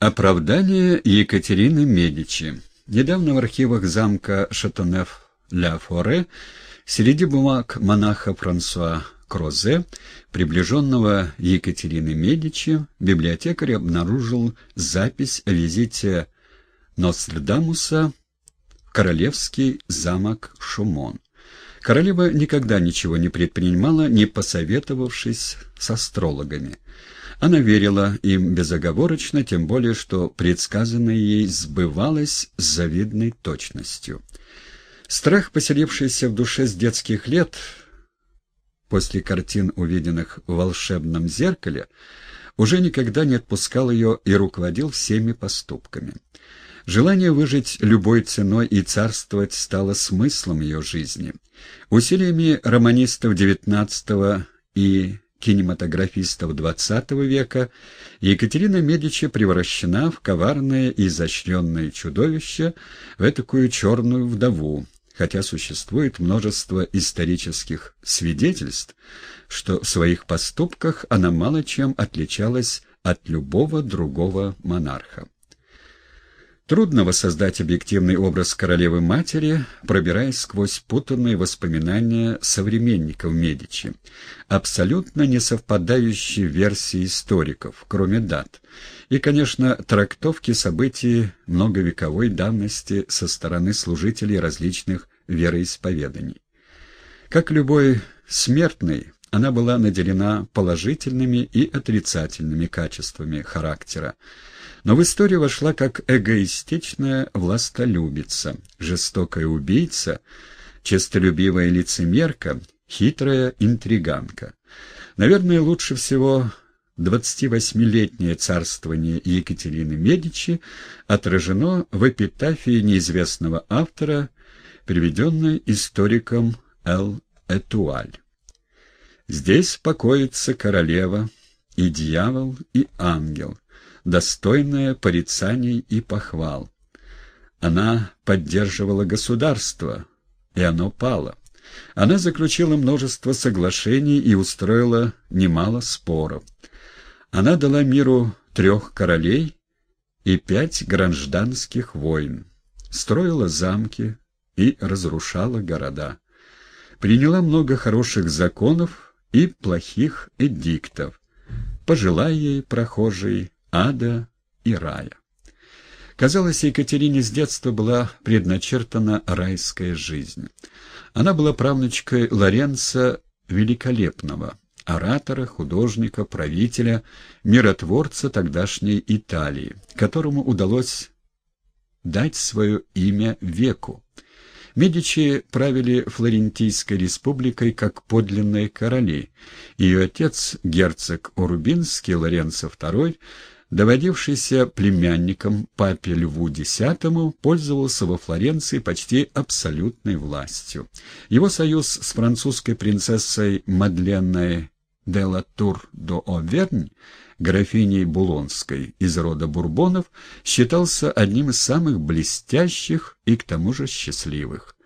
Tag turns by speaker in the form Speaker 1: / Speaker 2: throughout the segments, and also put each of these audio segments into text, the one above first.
Speaker 1: Оправдание Екатерины Медичи. Недавно в архивах замка Шатонеф-ля-Форе среди бумаг монаха Франсуа Крозе, приближенного Екатерины Медичи, библиотекарь обнаружил запись о визите Нострадамуса в королевский замок Шумон. Королева никогда ничего не предпринимала, не посоветовавшись с астрологами. Она верила им безоговорочно, тем более, что предсказанное ей сбывалось с завидной точностью. Страх, поселившийся в душе с детских лет, после картин, увиденных в волшебном зеркале, уже никогда не отпускал ее и руководил всеми поступками. Желание выжить любой ценой и царствовать стало смыслом ее жизни. Усилиями романистов XIX и кинематографистов XX века, Екатерина Медичи превращена в коварное и изощренное чудовище, в такую черную вдову, хотя существует множество исторических свидетельств, что в своих поступках она мало чем отличалась от любого другого монарха. Трудно воссоздать объективный образ королевы-матери, пробираясь сквозь путанные воспоминания современников Медичи, абсолютно не совпадающие версии историков, кроме дат, и, конечно, трактовки событий многовековой давности со стороны служителей различных вероисповеданий. Как любой смертный, она была наделена положительными и отрицательными качествами характера, но в историю вошла как эгоистичная властолюбица, жестокая убийца, честолюбивая лицемерка, хитрая интриганка. Наверное, лучше всего 28-летнее царствование Екатерины Медичи отражено в эпитафии неизвестного автора, приведенной историком Эл Этуаль. Здесь покоится королева, и дьявол, и ангел, достойная порицаний и похвал. Она поддерживала государство, и оно пало. Она заключила множество соглашений и устроила немало споров. Она дала миру трех королей и пять гражданских войн, строила замки и разрушала города, приняла много хороших законов и плохих эдиктов. Пожелай ей, прохожий, ада и рая. Казалось, Екатерине с детства была предначертана райская жизнь. Она была правнучкой Лоренца Великолепного, оратора, художника, правителя, миротворца тогдашней Италии, которому удалось дать свое имя веку. Медичи правили Флорентийской республикой как подлинные короли. Ее отец, герцог Урбинский Лоренцо II, доводившийся племянником папе Льву X, пользовался во Флоренции почти абсолютной властью. Его союз с французской принцессой Мадленной де ла Тур до Овернь, графиней Булонской из рода Бурбонов, считался одним из самых блестящих и к тому же счастливых.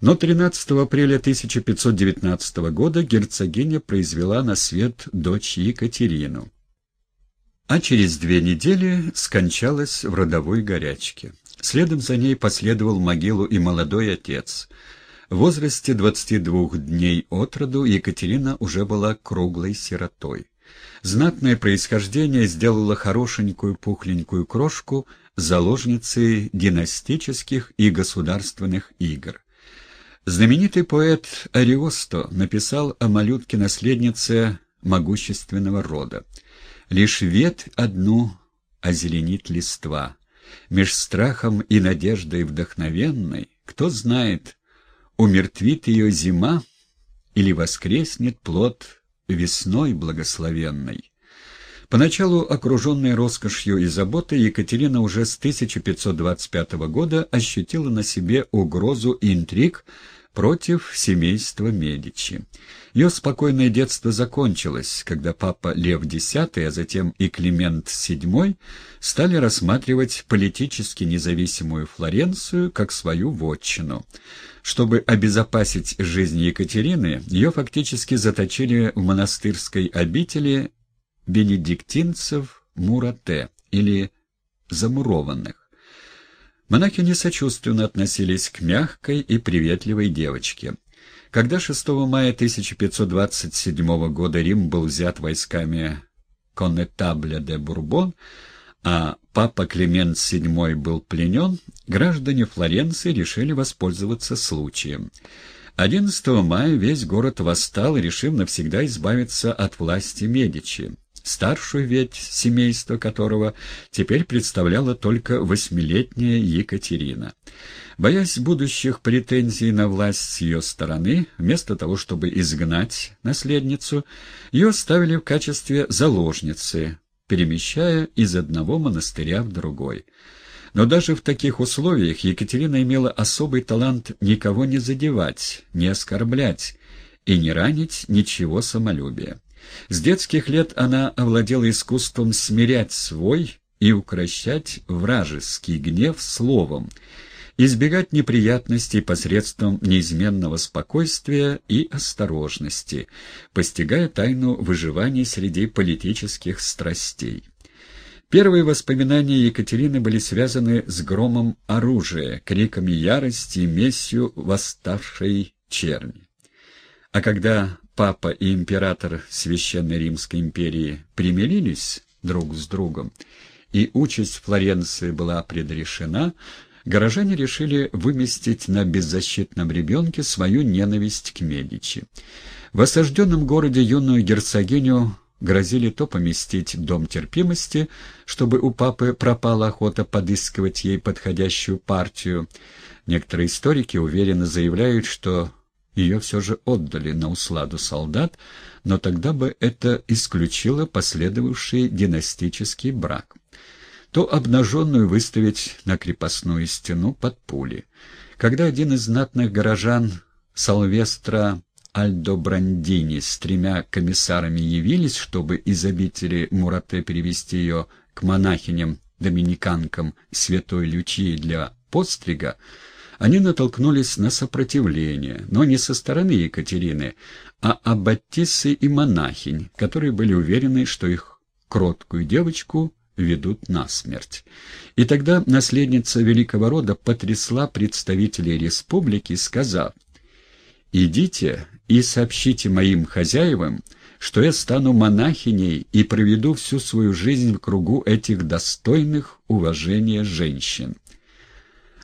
Speaker 1: Но 13 апреля 1519 года герцогиня произвела на свет дочь Екатерину а через две недели скончалась в родовой горячке. Следом за ней последовал могилу и молодой отец. В возрасте 22 дней от роду Екатерина уже была круглой сиротой. Знатное происхождение сделало хорошенькую пухленькую крошку заложницей династических и государственных игр. Знаменитый поэт Ариосто написал о малютке-наследнице могущественного рода. Лишь ветвь одну озеленит листва. Меж страхом и надеждой вдохновенной, кто знает, умертвит ее зима или воскреснет плод весной благословенной. Поначалу окруженная роскошью и заботой, Екатерина уже с 1525 года ощутила на себе угрозу интриг против семейства Медичи. Ее спокойное детство закончилось, когда папа Лев X, а затем и Климент VII стали рассматривать политически независимую Флоренцию как свою вотчину. Чтобы обезопасить жизнь Екатерины, ее фактически заточили в монастырской обители бенедиктинцев Мурате или замурованных. Монахини сочувственно относились к мягкой и приветливой девочке. Когда 6 мая 1527 года Рим был взят войсками Коннетабля де Бурбон, а папа Климент VII был пленен, граждане Флоренции решили воспользоваться случаем. 11 мая весь город восстал, решив навсегда избавиться от власти Медичи, старшую ветвь семейства которого теперь представляла только восьмилетняя Екатерина. Боясь будущих претензий на власть с ее стороны, вместо того, чтобы изгнать наследницу, ее ставили в качестве заложницы, перемещая из одного монастыря в другой. Но даже в таких условиях Екатерина имела особый талант никого не задевать, не оскорблять и не ранить ничего самолюбия. С детских лет она овладела искусством смирять свой и укращать вражеский гнев словом, избегать неприятностей посредством неизменного спокойствия и осторожности, постигая тайну выживания среди политических страстей. Первые воспоминания Екатерины были связаны с громом оружия, криками ярости и местью восставшей черни. А когда папа и император Священной Римской империи примирились друг с другом, и участь Флоренции была предрешена, горожане решили выместить на беззащитном ребенке свою ненависть к Медичи. В осажденном городе юную герцогиню грозили то поместить в дом терпимости, чтобы у папы пропала охота подыскивать ей подходящую партию. Некоторые историки уверенно заявляют, что ее все же отдали на усладу солдат, но тогда бы это исключило последовавший династический брак то обнаженную выставить на крепостную стену под пули. Когда один из знатных горожан Салвестра Альдо Брандини с тремя комиссарами явились, чтобы из обители Мурате перевести ее к монахиням-доминиканкам Святой Лючии для пострига, они натолкнулись на сопротивление, но не со стороны Екатерины, а аббатисы и монахинь, которые были уверены, что их кроткую девочку ведут насмерть. И тогда наследница великого рода потрясла представителей республики, сказав, «Идите и сообщите моим хозяевам, что я стану монахиней и проведу всю свою жизнь в кругу этих достойных уважения женщин».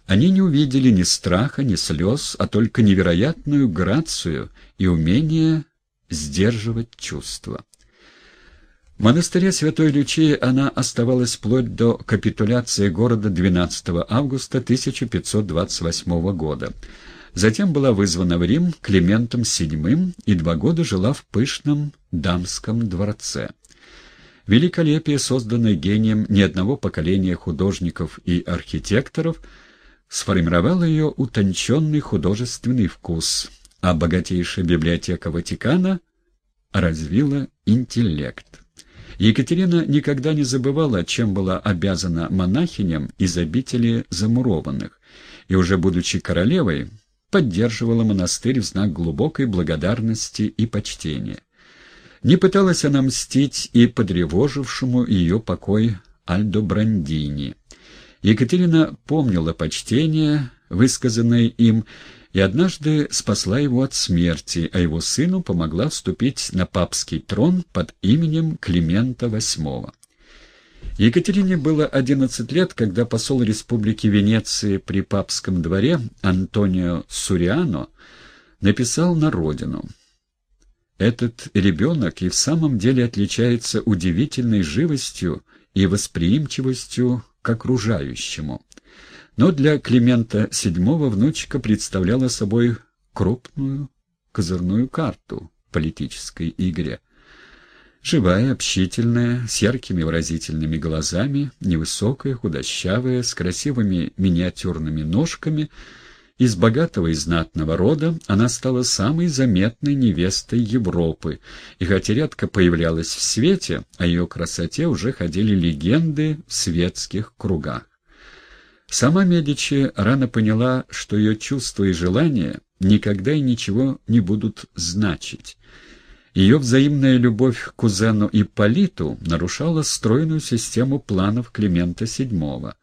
Speaker 1: Они не увидели ни страха, ни слез, а только невероятную грацию и умение сдерживать чувства. В монастыре Святой Лючии она оставалась вплоть до капитуляции города 12 августа 1528 года. Затем была вызвана в Рим Климентом VII и два года жила в пышном дамском дворце. Великолепие, созданное гением ни одного поколения художников и архитекторов, сформировало ее утонченный художественный вкус, а богатейшая библиотека Ватикана развила интеллект. Екатерина никогда не забывала, чем была обязана монахиням из обители замурованных, и уже будучи королевой, поддерживала монастырь в знак глубокой благодарности и почтения. Не пыталась она мстить и подревожившему ее покой Альдо Брандини. Екатерина помнила почтение, высказанное им, и однажды спасла его от смерти, а его сыну помогла вступить на папский трон под именем Климента VIII. Екатерине было 11 лет, когда посол Республики Венеции при папском дворе Антонио Суриано написал на родину. Этот ребенок и в самом деле отличается удивительной живостью и восприимчивостью к окружающему. Но для Климента VII внучка представляла собой крупную козырную карту в политической игре. Живая, общительная, с яркими выразительными глазами, невысокая, худощавая, с красивыми миниатюрными ножками, из богатого и знатного рода она стала самой заметной невестой Европы, и хотя редко появлялась в свете, о ее красоте уже ходили легенды в светских кругах. Сама Медичи рано поняла, что ее чувства и желания никогда и ничего не будут значить. Ее взаимная любовь к кузену Ипполиту нарушала стройную систему планов Климента VII.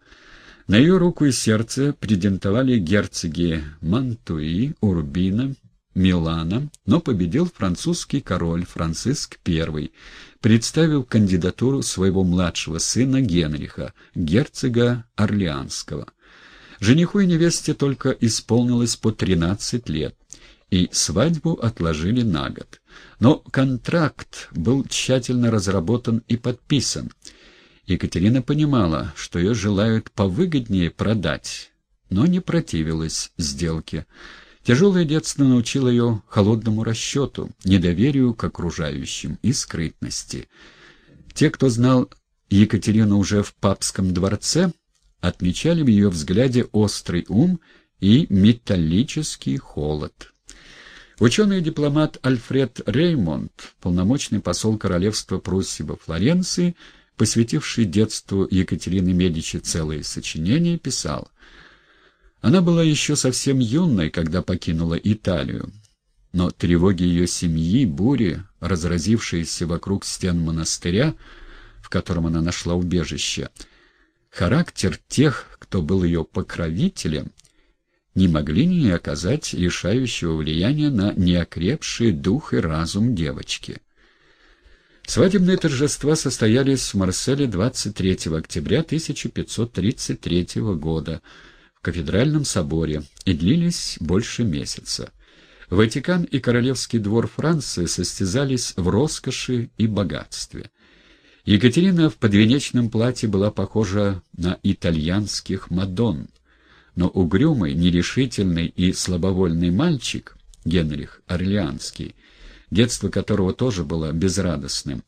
Speaker 1: На ее руку и сердце претендовали герцоги Мантуи, Урбина, Милана, но победил французский король Франциск I, представив кандидатуру своего младшего сына Генриха, герцога Орлеанского. Жениху и невесте только исполнилось по 13 лет, и свадьбу отложили на год. Но контракт был тщательно разработан и подписан. Екатерина понимала, что ее желают повыгоднее продать, но не противилась сделке. Тяжелое детство научило ее холодному расчету, недоверию к окружающим и скрытности. Те, кто знал Екатерину уже в папском дворце, отмечали в ее взгляде острый ум и металлический холод. Ученый-дипломат Альфред Реймонд, полномочный посол королевства Пруссии во Флоренции, посвятивший детству Екатерины Медичи целые сочинения, писал «Она была еще совсем юной, когда покинула Италию, но тревоги ее семьи, бури, разразившиеся вокруг стен монастыря, в котором она нашла убежище, характер тех, кто был ее покровителем, не могли не оказать решающего влияния на неокрепший дух и разум девочки. Свадебные торжества состоялись в Марселе 23 октября 1533 года в кафедральном соборе и длились больше месяца. Ватикан и Королевский двор Франции состязались в роскоши и богатстве. Екатерина в подвенечном платье была похожа на итальянских мадонн, но угрюмый, нерешительный и слабовольный мальчик, Генрих Орлеанский, детство которого тоже было безрадостным,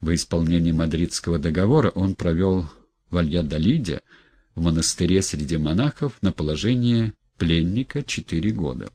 Speaker 1: в исполнении Мадридского договора он провел в Альядолиде, в монастыре среди монахов, на положение пленника четыре года.